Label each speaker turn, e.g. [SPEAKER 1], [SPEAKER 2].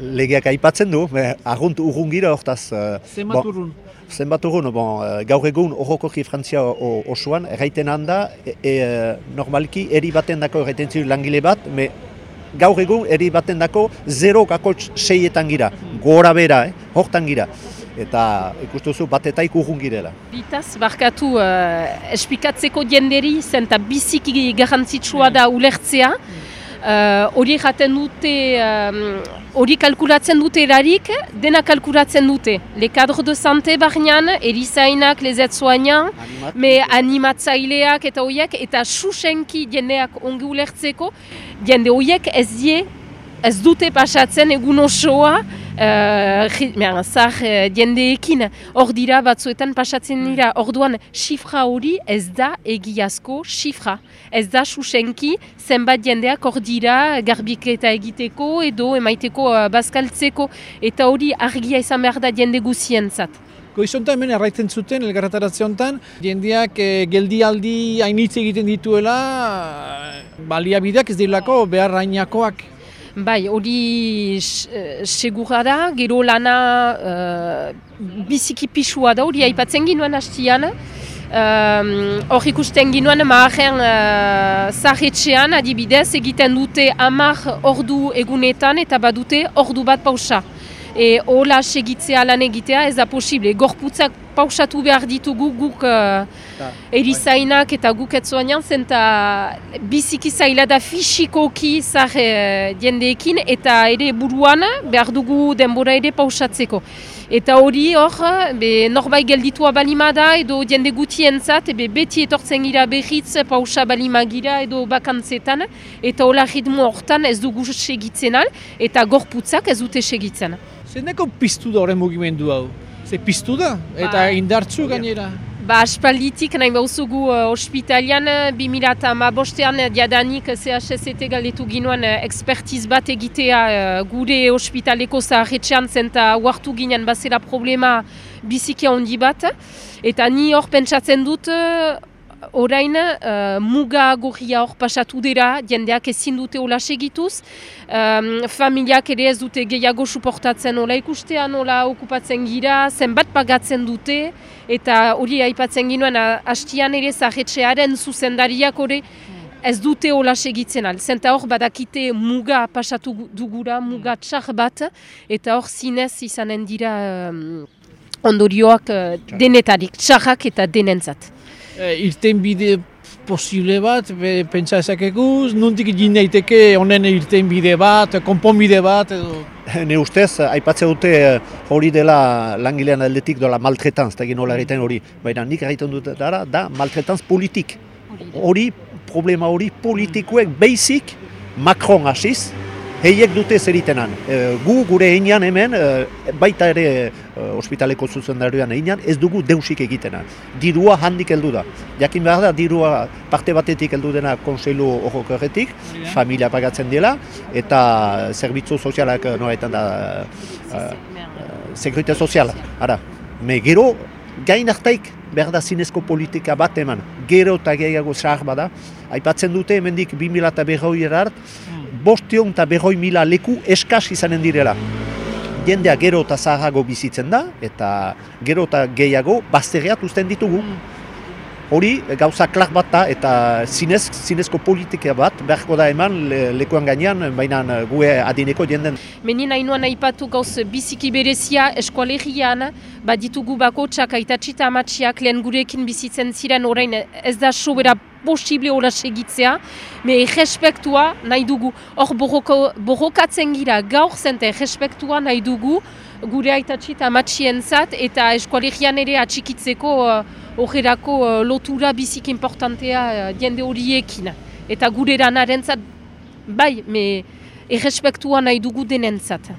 [SPEAKER 1] legeak aipatzen du, argunt urrun gira hortaz. Uh,
[SPEAKER 2] Zenbat urrun?
[SPEAKER 1] Zenbat urrun, bon, uh, gaur egun horrokoki Frantzia osoan, erraiten handa, e, e, normalki eri baten dako erraiten ziru langile bat, me, gaur egun eri baten dako 0 kakotx seietan gira, gora bera, eh, hortan gira. Eta ikustuzu bat eta ikurrun girela.
[SPEAKER 3] Bitaz, barkatu, uh, espikatzeko jenderi, zen eta biziki garrantzitsua da ulertzea, hori uh, jaten dute, hori kalkulatzen dute erarik, dena kalkulatzen dute. Le cadre de santé barnean, erizainak, lezetzoainan, me animatzaileak eta horiek, eta susenki jendeak ongi ulertzeko, jende horiek ez die, ez dute pasatzen egun osoa, uh, zar uh, jendeekin hor dira batzuetan pasatzen dira orduan xifra hori ez da egiazko xifra. Ez da susenki zenbat jendeak hor dira garbiketa egiteko edo emaiteko uh, bazkaltzeko eta hori argia izan behar da jende guzien zat.
[SPEAKER 2] Goizontan hemen erraitzen zuten, elgarrataratze honetan, jendeak e, geldialdi hainitze egiten dituela, baliabideak ez dilako behar hainakoak.
[SPEAKER 3] Bai, hori uh, segura da, gero lana uh, biziki pisua da, hori aipatzen ginoen hastian. Hor ikusten ginoen maaren uh, zahetxean adibidez egiten dute amar ordu egunetan eta badute ordu bat pausa. E, Ola segitzea lan egitea ez da posible. Gorputzak pausatu behar ditugu guk uh, erizainak eta guk etzoanean zen biziki zaila da fisikoki zar uh, jendeekin eta ere buruan behar dugu denbora ere pausatzeko. Eta hori hor, norbait gelditua balima da edo jende gutien zat, be, beti etortzen gira behitz pausa balima gira edo bakantzetan eta hola ritmo hortan ez dugu segitzen al eta gorputzak ez dute segitzen.
[SPEAKER 2] Zendeko piztu da horren mugimendu hau? Ze piztu da? Eta ba, indartzu gainera?
[SPEAKER 3] Ba, aspalditik nahi bauzugu uh, ospitalian, 2000 bostean diadanik CHST galdetu ginoan uh, ekspertiz bat egitea uh, gure ospitaleko zaharretxean zen eta huartu ginen bazera problema biziki handi bat. Eta ni hor pentsatzen dut orain uh, muga gorria hor pasatu dira, jendeak ezin dute hola segituz, um, familiak ere ez dute gehiago suportatzen hola ikustean, hola okupatzen gira, zenbat pagatzen dute, eta hori aipatzen ginoen hastian ere zahetxearen zuzendariak hori ez dute hola segitzen al. Zenta hor badakite muga pasatu dugura, muga txar bat, eta hor zinez izanen dira um, ondorioak uh, denetarik, txarrak eta denentzat
[SPEAKER 2] e, irten bide posible bat, pentsa ezakegu, nuntik egin daiteke honen irten bide bat, konpon bide bat edo...
[SPEAKER 1] Ne ustez, aipatze dute hori dela langilean aldetik dola maltretanz, eta nola egiten hori. Baina nik egiten dut dara, da maltretanz politik. Hori, problema hori politikoek basic Macron hasiz, heiek dute zeritenan. E, gu gure einan hemen, e, baita ere e, ospitaleko zuzendarioan einan, ez dugu deusik egitenan. Dirua handik heldu da. Jakin behar da, dirua parte batetik heldu dena konseilu horretik, familia pagatzen dela, eta zerbitzu sozialak noraetan da, sekurite soziala. Ara, me gero, gain hartaik behar da zinezko politika bat eman, gero eta gehiago zahar bada, aipatzen dute hemendik 2000 eta behoi erart, bostion eta berroi mila leku eskaz izanen direla. Jendea gero eta zahago bizitzen da, eta gero eta gehiago bazterreat usten ditugu. Hori gauza klak bat da, eta zinez, zinezko politika bat, beharko da eman le, lekuan gainean, baina gue adineko jenden.
[SPEAKER 3] Menin hainoan aipatu gauz biziki berezia eskualegian, bat ditugu bako txak aitatxita amatxiak lehen gurekin bizitzen ziren orain ez da sobera posible hola segitzea, me errespektua nahi dugu, hor borrokatzen gira gaur zente errespektua nahi dugu, gure aitatxi eta matxien zat, eta eskualegian ere atxikitzeko horrerako uh, uh, lotura bizik importantea uh, jende horiekin. Eta gure ranaren zat, bai, me errespektua nahi dugu denentzat.